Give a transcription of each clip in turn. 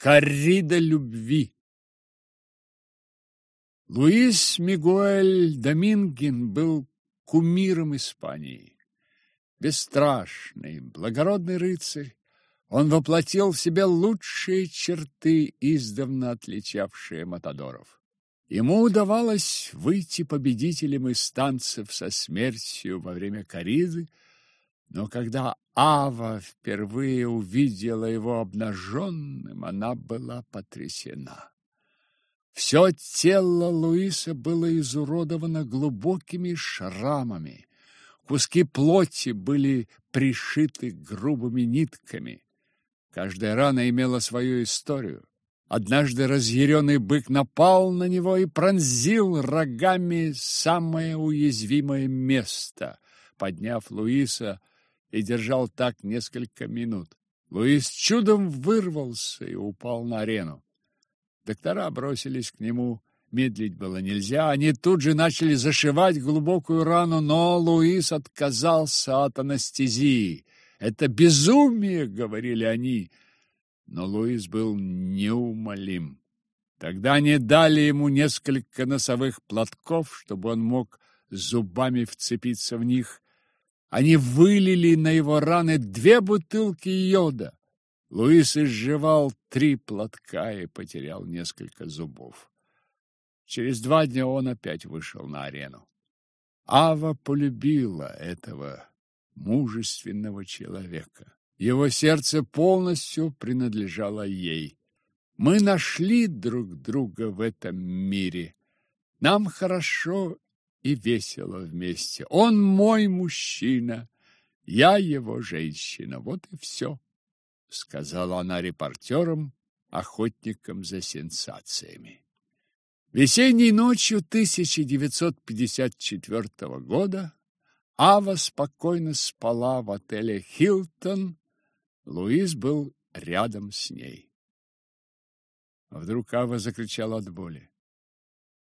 Коррида любви. Луис Мигуэль Домингин был кумиром Испании. Бесстрашный, благородный рыцарь, он воплотил в себе лучшие черты, издавна отличавшие матадоров. Ему удавалось выйти победителем из танцев со смертью во время кориды, но когда Ава впервые увидела его обнаженным, она была потрясена. Все тело Луиса было изуродовано глубокими шрамами. Куски плоти были пришиты грубыми нитками. Каждая рана имела свою историю. Однажды разъяренный бык напал на него и пронзил рогами самое уязвимое место, подняв Луиса и держал так несколько минут. Луис чудом вырвался и упал на арену. Доктора бросились к нему. Медлить было нельзя. Они тут же начали зашивать глубокую рану, но Луис отказался от анестезии. «Это безумие!» — говорили они. Но Луис был неумолим. Тогда они дали ему несколько носовых платков, чтобы он мог зубами вцепиться в них. Они вылили на его раны две бутылки йода. Луис изживал три платка и потерял несколько зубов. Через два дня он опять вышел на арену. Ава полюбила этого мужественного человека. Его сердце полностью принадлежало ей. Мы нашли друг друга в этом мире. Нам хорошо и весело вместе. Он мой мужчина, я его женщина. Вот и все, — сказала она репортерам, охотникам за сенсациями. Весенней ночью 1954 года Ава спокойно спала в отеле «Хилтон». Луис был рядом с ней. Вдруг Ава закричала от боли.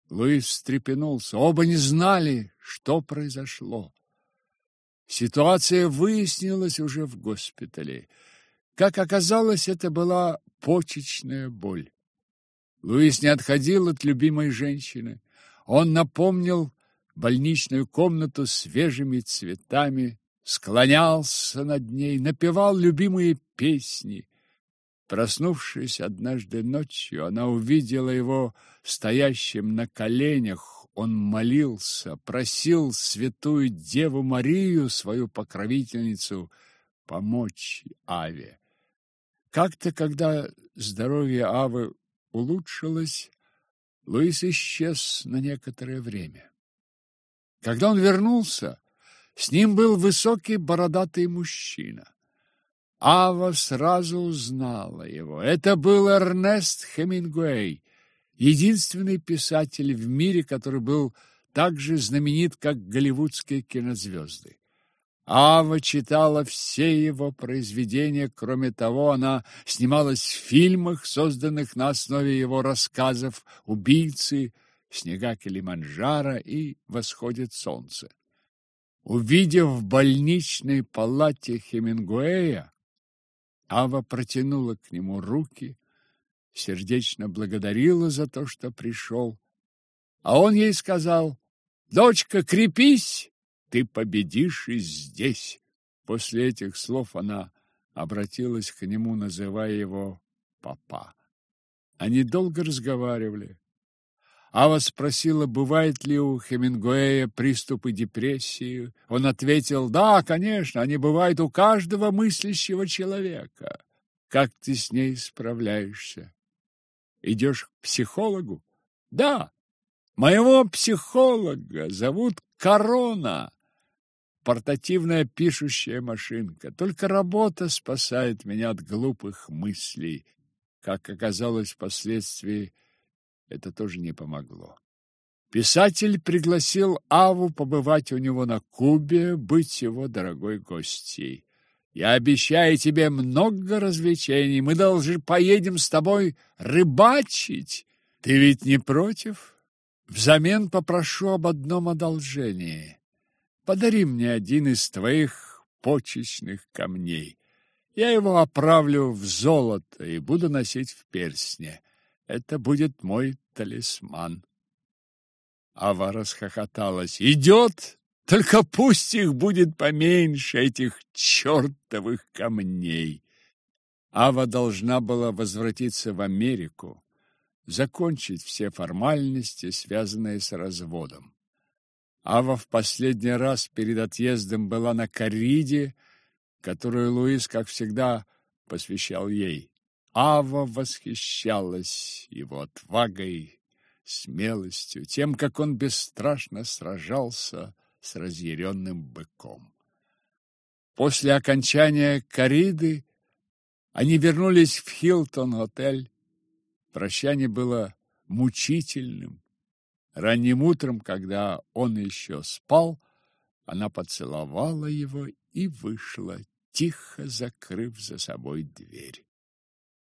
Луис встрепенулся. Оба не знали, что произошло. Ситуация выяснилась уже в госпитале. Как оказалось, это была почечная боль. Луис не отходил от любимой женщины. Он напомнил больничную комнату свежими цветами, склонялся над ней, напевал любимые песни. Проснувшись однажды ночью, она увидела его стоящим на коленях. Он молился, просил святую Деву Марию, свою покровительницу, помочь Аве. Как-то, когда здоровье Авы улучшилось, Луис исчез на некоторое время. Когда он вернулся, с ним был высокий бородатый мужчина. Ава сразу узнала его. Это был Эрнест Хемингуэй, единственный писатель в мире, который был так же знаменит, как голливудские кинозвезды. Ава читала все его произведения, кроме того, она снималась в фильмах, созданных на основе его рассказов «Убийцы», «Снега Килиманджаро» и «Восходит солнце». Увидев в больничной палате Хемингуэя, Ава протянула к нему руки, сердечно благодарила за то, что пришел. А он ей сказал, «Дочка, крепись, ты победишь и здесь». После этих слов она обратилась к нему, называя его папа. Они долго разговаривали. Ава спросила, бывает ли у Хемингуэя приступы депрессии. Он ответил, да, конечно, они бывают у каждого мыслящего человека. Как ты с ней справляешься? Идешь к психологу? Да, моего психолога зовут Корона. Портативная пишущая машинка. Только работа спасает меня от глупых мыслей. Как оказалось впоследствии, это тоже не помогло. Писатель пригласил Аву побывать у него на Кубе, быть его дорогой гостьей. Я обещаю тебе много развлечений. Мы должны поедем с тобой рыбачить. Ты ведь не против? Взамен попрошу об одном одолжении. Подари мне один из твоих почечных камней. Я его оправлю в золото и буду носить в перстне. Это будет мой талисман. Ава расхохоталась. Идет, только пусть их будет поменьше, этих чертовых камней. Ава должна была возвратиться в Америку, закончить все формальности, связанные с разводом. Ава в последний раз перед отъездом была на кориде, которую Луис, как всегда, посвящал ей. Ава восхищалась его отвагой, смелостью, тем, как он бесстрашно сражался с разъяренным быком. После окончания кориды они вернулись в Хилтон-отель. Прощание было мучительным. Ранним утром, когда он еще спал, она поцеловала его и вышла, тихо закрыв за собой дверь.